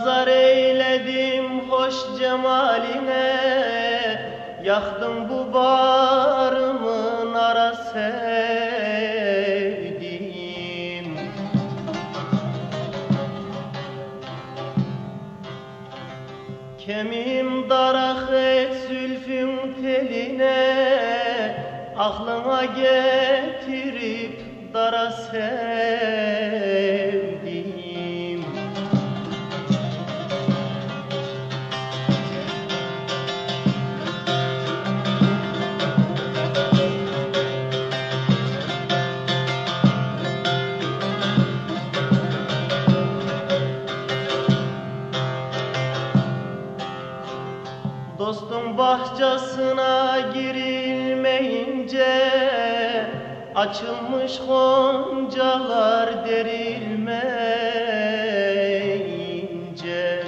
Nazar eyledim hoş cemaline. Yaktın bu bağrımın ara sevdim Kemiğim darak et zülfüm teline. Aklıma getirip dara sevdim. Açılmış goncalar derilmeyince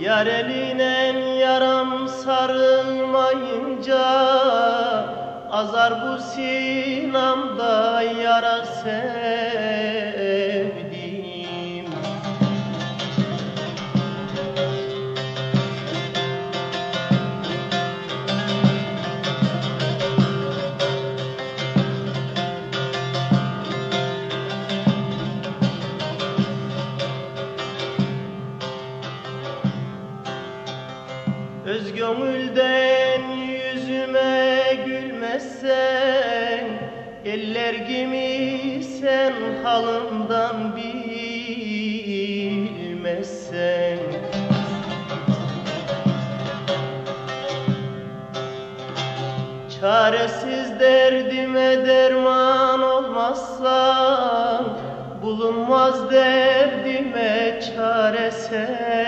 Yar eline yaram sarılmayınca Azar bu sinamda yara sevdiğim Öz gönülden yüzüme gülmezsen Eller gibi sen halımdan bilmezsen. Çaresiz derdime derman olmazsan Bulunmaz derdime çare sevdiğim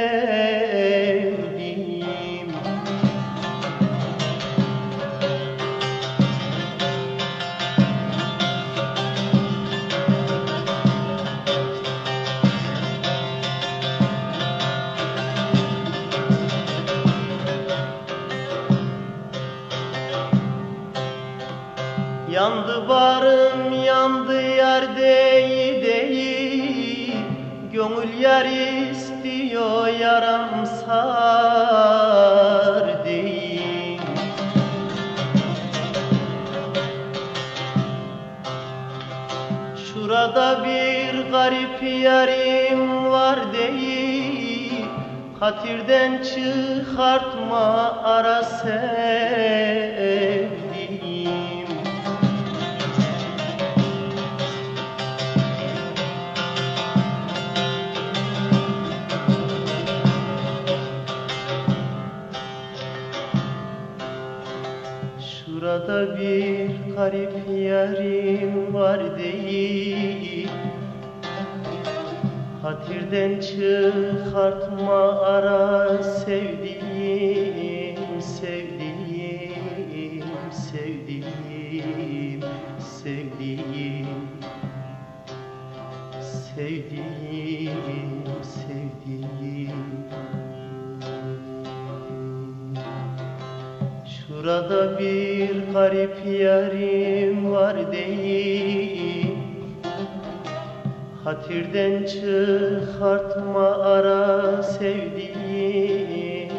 Gönül yar istiyor yaram sar deyi Şurada bir garip yarim var deyi Hatirden çıkartma ara sevdiğim Şurada bir garip yarim var değil Hatirden çıkartma ara sevdiğim, sevdiğim, sevdiğim, sevdiğim, sevdiğim, sevdiğim. Şurada bir garip yarim var değil. Hatirden çıkartma ara sevdiğim